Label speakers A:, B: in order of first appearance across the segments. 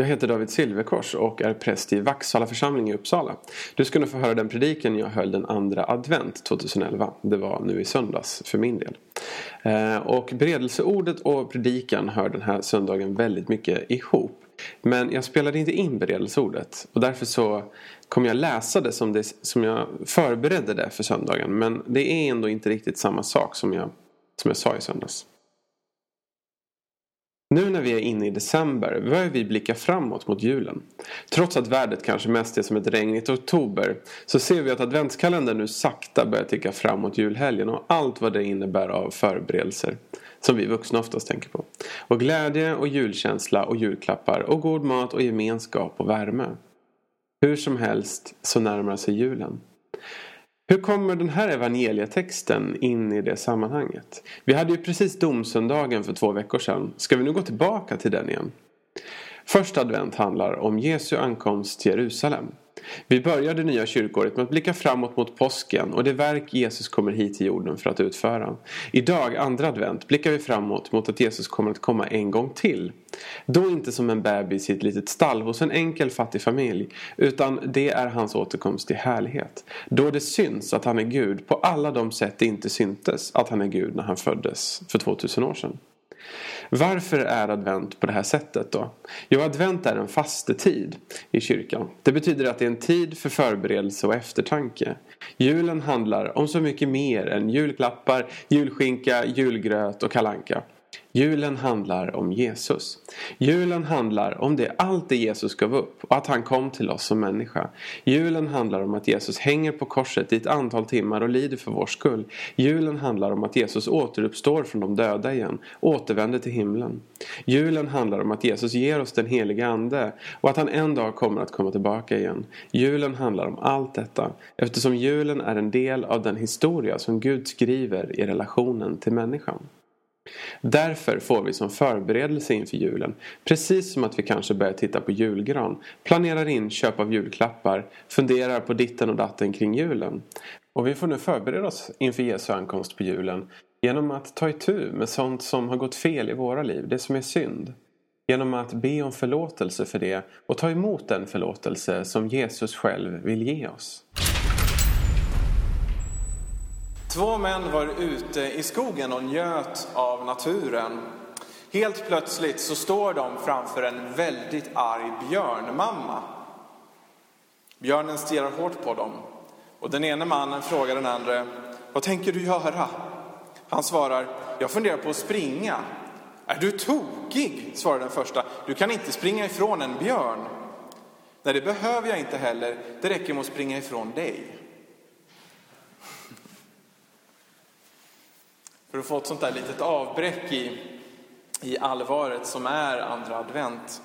A: Jag heter David Silverkors och är präst i Vaxhalla församling i Uppsala. Du ska nu få höra den prediken jag höll den andra advent 2011. Det var nu i söndags för min del. Eh, och beredelseordet och predikan hör den här söndagen väldigt mycket ihop. Men jag spelade inte in beredelseordet och därför så kommer jag läsa det som, det som jag förberedde det för söndagen. Men det är ändå inte riktigt samma sak som jag, som jag sa i söndags. Nu när vi är inne i december börjar vi blicka framåt mot julen. Trots att vädret kanske mest är som ett regnigt oktober så ser vi att adventskalendern nu sakta börjar ticka fram mot julhelgen och allt vad det innebär av förberedelser. Som vi vuxna oftast tänker på. Och glädje och julkänsla och julklappar och god mat och gemenskap och värme. Hur som helst så närmar sig julen. Hur kommer den här evangelietexten in i det sammanhanget? Vi hade ju precis domsöndagen för två veckor sedan. Ska vi nu gå tillbaka till den igen? Första advent handlar om Jesu ankomst till Jerusalem. Vi börjar det nya kyrkåret med att blicka framåt mot påsken och det verk Jesus kommer hit till jorden för att utföra. Idag, andra advent, blickar vi framåt mot att Jesus kommer att komma en gång till. Då inte som en bebis i ett litet stall hos en enkel fattig familj, utan det är hans återkomst i härlighet. Då det syns att han är Gud på alla de sätt det inte syntes att han är Gud när han föddes för 2000 år sedan. Varför är advent på det här sättet då? Jo, advent är en fastetid i kyrkan. Det betyder att det är en tid för förberedelse och eftertanke. Julen handlar om så mycket mer än julklappar, julskinka, julgröt och kalanka. Julen handlar om Jesus. Julen handlar om det allt det Jesus gav upp och att han kom till oss som människa. Julen handlar om att Jesus hänger på korset i ett antal timmar och lider för vår skull. Julen handlar om att Jesus återuppstår från de döda igen, återvänder till himlen. Julen handlar om att Jesus ger oss den heliga ande och att han en dag kommer att komma tillbaka igen. Julen handlar om allt detta eftersom julen är en del av den historia som Gud skriver i relationen till människan. Därför får vi som förberedelse inför julen, precis som att vi kanske börjar titta på julgran, planerar in köp av julklappar, funderar på ditten och datten kring julen. Och vi får nu förbereda oss inför Jesu ankomst på julen genom att ta itu med sånt som har gått fel i våra liv, det som är synd. Genom att be om förlåtelse för det och ta emot den förlåtelse som Jesus själv vill ge oss.
B: Två män var ute i skogen och njöt av naturen. Helt plötsligt så står de framför en väldigt arg björnmamma. Björnen stirrar hårt på dem och den ene mannen frågar den andra, vad tänker du göra? Han svarar, jag funderar på att springa. Är du tokig? svarar den första. Du kan inte springa ifrån en björn. Nej, det behöver jag inte heller. Det räcker med att springa ifrån dig. För att få ett sånt där litet avbräck i, i allvaret som är andra advent.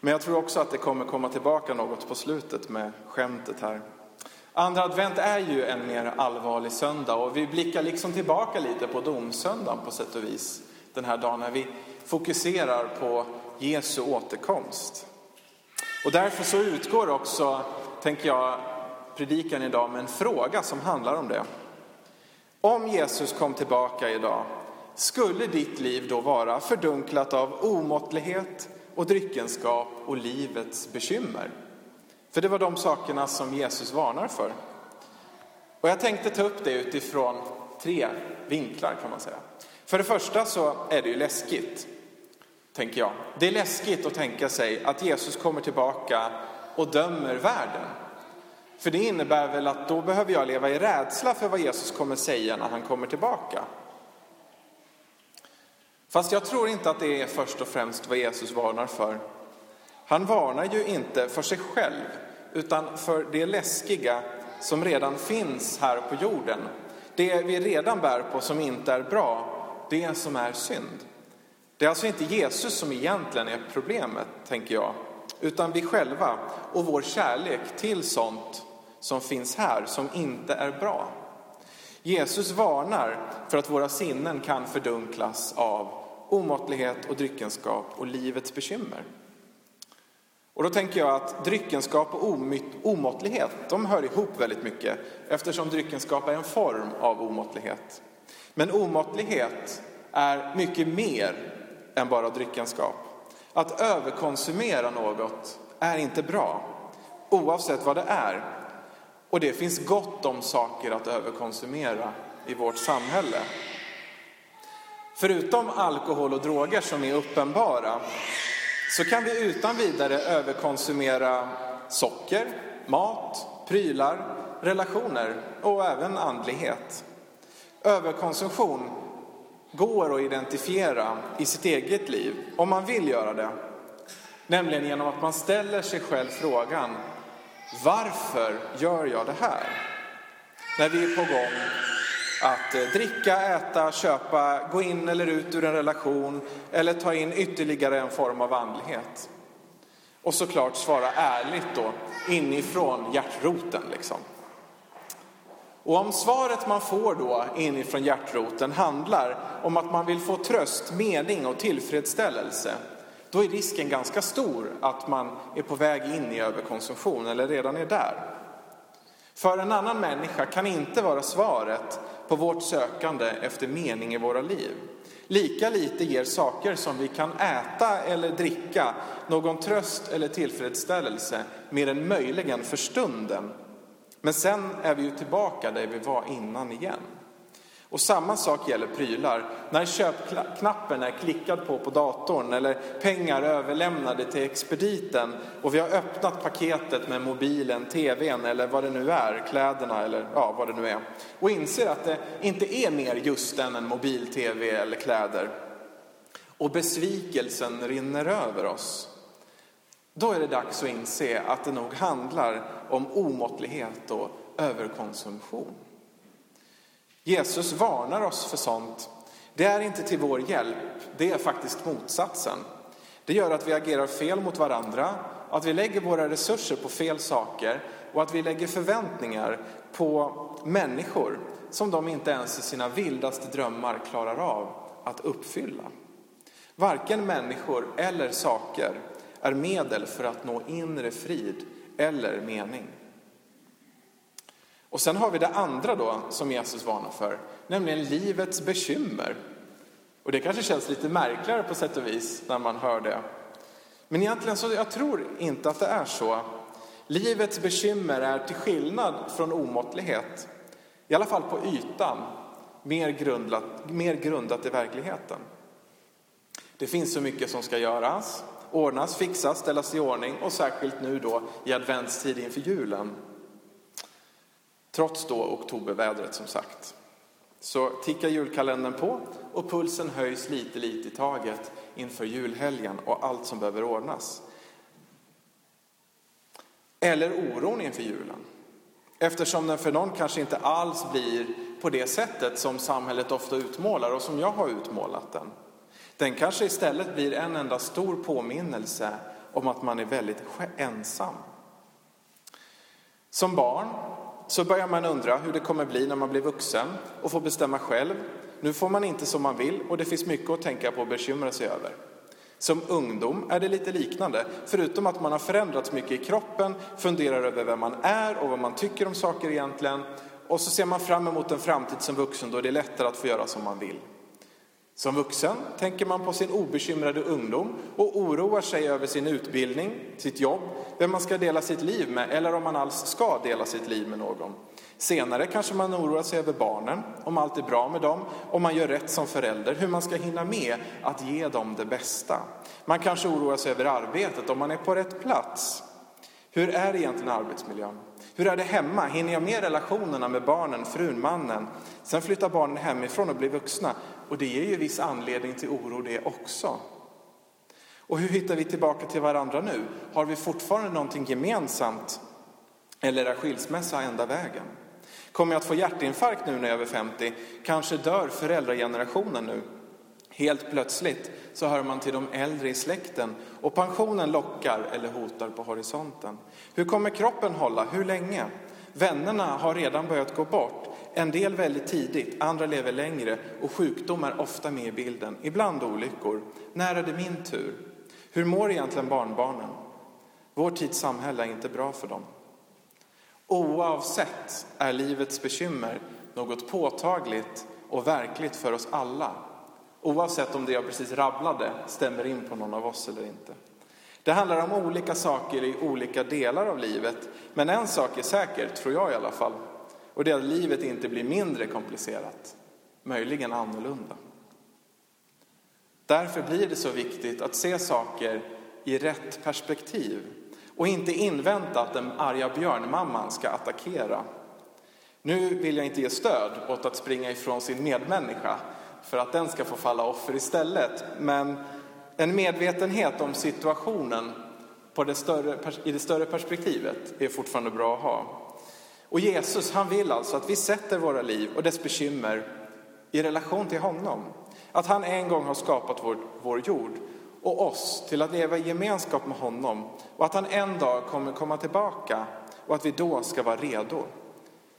B: Men jag tror också att det kommer komma tillbaka något på slutet med skämtet här. Andra advent är ju en mer allvarlig söndag och vi blickar liksom tillbaka lite på domsöndagen på sätt och vis. Den här dagen när vi fokuserar på Jesu återkomst. Och därför så utgår också, tänker jag, predikan idag med en fråga som handlar om det. Om Jesus kom tillbaka idag, skulle ditt liv då vara fördunklat av omåttlighet och dryckenskap och livets bekymmer? För det var de sakerna som Jesus varnar för. Och jag tänkte ta upp det utifrån tre vinklar kan man säga. För det första så är det ju läskigt, tänker jag. Det är läskigt att tänka sig att Jesus kommer tillbaka och dömer världen. För det innebär väl att då behöver jag leva i rädsla för vad Jesus kommer säga när han kommer tillbaka. Fast jag tror inte att det är först och främst vad Jesus varnar för. Han varnar ju inte för sig själv, utan för det läskiga som redan finns här på jorden. Det vi redan bär på som inte är bra, det som är synd. Det är alltså inte Jesus som egentligen är problemet, tänker jag, utan vi själva och vår kärlek till sånt som finns här som inte är bra. Jesus varnar för att våra sinnen kan fördunklas av omåttlighet och dryckenskap och livets bekymmer. Och då tänker jag att dryckenskap och omåttlighet, de hör ihop väldigt mycket eftersom dryckenskap är en form av omåttlighet. Men omåttlighet är mycket mer än bara dryckenskap. Att överkonsumera något är inte bra, oavsett vad det är. Och det finns gott om saker att överkonsumera i vårt samhälle. Förutom alkohol och droger som är uppenbara så kan vi utan vidare överkonsumera socker, mat, prylar, relationer och även andlighet. Överkonsumtion går att identifiera i sitt eget liv, om man vill göra det. Nämligen genom att man ställer sig själv frågan, varför gör jag det här? När vi är på gång att eh, dricka, äta, köpa, gå in eller ut ur en relation eller ta in ytterligare en form av andlighet. Och såklart svara ärligt då, inifrån hjärtroten liksom. Och om svaret man får då inifrån hjärtroten handlar om att man vill få tröst, mening och tillfredsställelse, då är risken ganska stor att man är på väg in i överkonsumtion eller redan är där. För en annan människa kan inte vara svaret på vårt sökande efter mening i våra liv. Lika lite ger saker som vi kan äta eller dricka någon tröst eller tillfredsställelse mer än möjligen för stunden. Men sen är vi ju tillbaka där vi var innan igen. Och samma sak gäller prylar. När köpknappen är klickad på på datorn eller pengar överlämnade till expediten och vi har öppnat paketet med mobilen, tvn eller vad det nu är, kläderna eller ja, vad det nu är och inser att det inte är mer just än en mobil-tv eller kläder och besvikelsen rinner över oss. Då är det dags att inse att det nog handlar om omåttlighet och överkonsumtion. Jesus varnar oss för sånt. Det är inte till vår hjälp, det är faktiskt motsatsen. Det gör att vi agerar fel mot varandra, att vi lägger våra resurser på fel saker och att vi lägger förväntningar på människor som de inte ens i sina vildaste drömmar klarar av att uppfylla. Varken människor eller saker är medel för att nå inre frid eller mening. Och sen har vi det andra då som Jesus varnar för, nämligen livets bekymmer. Och det kanske känns lite märkligare på sätt och vis när man hör det. Men egentligen så jag tror inte att det är så. Livets bekymmer är till skillnad från omåttlighet, i alla fall på ytan, mer grundat, mer grundat i verkligheten. Det finns så mycket som ska göras, ordnas, fixas, ställas i ordning och särskilt nu då i adventstid inför julen. Trots då oktobervädret som sagt. Så tickar julkalendern på och pulsen höjs lite, lite i taget inför julhelgen och allt som behöver ordnas. Eller oron inför julen. Eftersom den för någon kanske inte alls blir på det sättet som samhället ofta utmålar och som jag har utmålat den. Den kanske istället blir en enda stor påminnelse om att man är väldigt ensam. Som barn så börjar man undra hur det kommer bli när man blir vuxen och får bestämma själv. Nu får man inte som man vill och det finns mycket att tänka på och bekymra sig över. Som ungdom är det lite liknande, förutom att man har förändrats mycket i kroppen, funderar över vem man är och vad man tycker om saker egentligen. Och så ser man fram emot en framtid som vuxen då det är lättare att få göra som man vill. Som vuxen tänker man på sin obekymrade ungdom och oroar sig över sin utbildning, sitt jobb, vem man ska dela sitt liv med eller om man alls ska dela sitt liv med någon. Senare kanske man oroar sig över barnen, om allt är bra med dem, om man gör rätt som förälder, hur man ska hinna med att ge dem det bästa. Man kanske oroar sig över arbetet, om man är på rätt plats. Hur är egentligen arbetsmiljön? Hur är det hemma? Hinner jag med relationerna med barnen, frun, mannen? Sen flyttar barnen hemifrån och blir vuxna. Och det ger ju viss anledning till oro det också. Och hur hittar vi tillbaka till varandra nu? Har vi fortfarande någonting gemensamt? Eller är skilsmässa enda vägen? Kommer jag att få hjärtinfarkt nu när jag är över 50? Kanske dör föräldragenerationen nu? Helt plötsligt så hör man till de äldre i släkten och pensionen lockar eller hotar på horisonten. Hur kommer kroppen hålla? Hur länge? Vännerna har redan börjat gå bort. En del väldigt tidigt, andra lever längre och sjukdom är ofta med i bilden. Ibland olyckor. När är det min tur? Hur mår egentligen barnbarnen? Vår tids samhälle är inte bra för dem. Oavsett är livets bekymmer något påtagligt och verkligt för oss alla Oavsett om det jag precis rabblade stämmer in på någon av oss eller inte. Det handlar om olika saker i olika delar av livet. Men en sak är säker, tror jag i alla fall. Och det är att livet inte blir mindre komplicerat. Möjligen annorlunda. Därför blir det så viktigt att se saker i rätt perspektiv och inte invänta att den arga björnmamman ska attackera. Nu vill jag inte ge stöd åt att springa ifrån sin medmänniska för att den ska få falla offer istället. Men en medvetenhet om situationen på det större, i det större perspektivet är fortfarande bra att ha. Och Jesus han vill alltså att vi sätter våra liv och dess bekymmer i relation till honom. Att han en gång har skapat vår, vår jord och oss till att leva i gemenskap med honom och att han en dag kommer komma tillbaka och att vi då ska vara redo.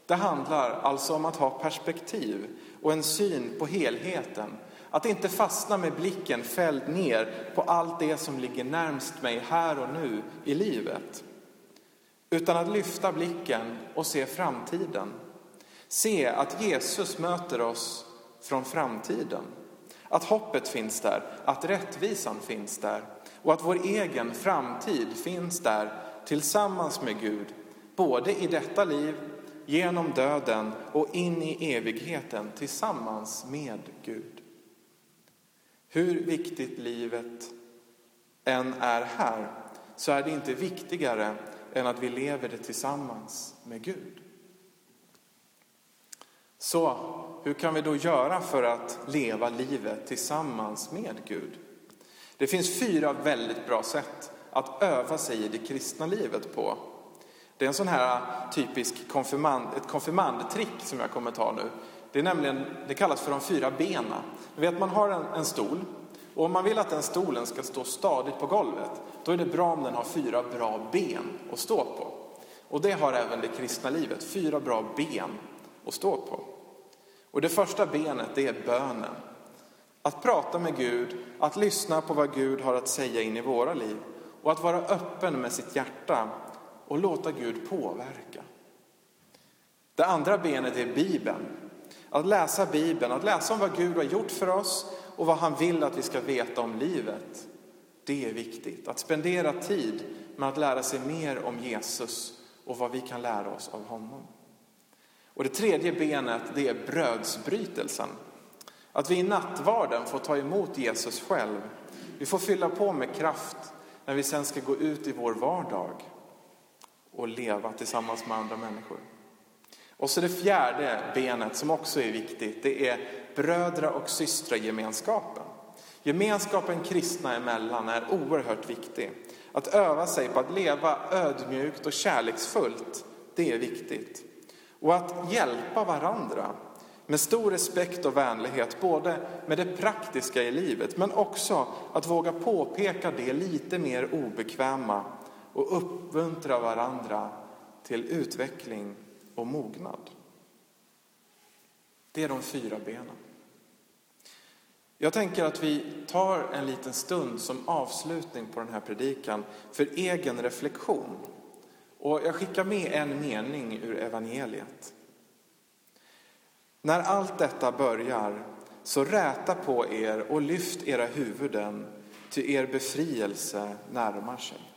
B: Det handlar alltså om att ha perspektiv och en syn på helheten. Att inte fastna med blicken fälld ner på allt det som ligger närmst mig här och nu i livet. Utan att lyfta blicken och se framtiden. Se att Jesus möter oss från framtiden. Att hoppet finns där, att rättvisan finns där och att vår egen framtid finns där tillsammans med Gud, både i detta liv, genom döden och in i evigheten tillsammans med Gud. Hur viktigt livet än är här så är det inte viktigare än att vi lever det tillsammans med Gud. Så hur kan vi då göra för att leva livet tillsammans med Gud? Det finns fyra väldigt bra sätt att öva sig i det kristna livet på. Det är en sån här typisk konfirmand, ett konfirmandtrick som jag kommer ta nu. Det, är nämligen, det kallas för de fyra benen. vet, man har en, en stol och om man vill att den stolen ska stå stadigt på golvet, då är det bra om den har fyra bra ben att stå på. Och det har även det kristna livet, fyra bra ben att stå på. Och det första benet, det är bönen. Att prata med Gud, att lyssna på vad Gud har att säga in i våra liv och att vara öppen med sitt hjärta och låta Gud påverka. Det andra benet är Bibeln. Att läsa Bibeln, att läsa om vad Gud har gjort för oss och vad han vill att vi ska veta om livet. Det är viktigt. Att spendera tid med att lära sig mer om Jesus och vad vi kan lära oss av honom. Och det tredje benet det är brödsbrytelsen. Att vi i nattvarden får ta emot Jesus själv. Vi får fylla på med kraft när vi sen ska gå ut i vår vardag och leva tillsammans med andra människor. Och så det fjärde benet som också är viktigt, det är brödra och systragemenskapen. Gemenskapen kristna emellan är oerhört viktig. Att öva sig på att leva ödmjukt och kärleksfullt, det är viktigt. Och att hjälpa varandra med stor respekt och vänlighet, både med det praktiska i livet, men också att våga påpeka det lite mer obekväma och uppmuntra varandra till utveckling och mognad. Det är de fyra benen. Jag tänker att vi tar en liten stund som avslutning på den här predikan för egen reflektion. Och jag skickar med en mening ur evangeliet. När allt detta börjar, så räta på er och lyft era huvuden, ty er befrielse närmar sig.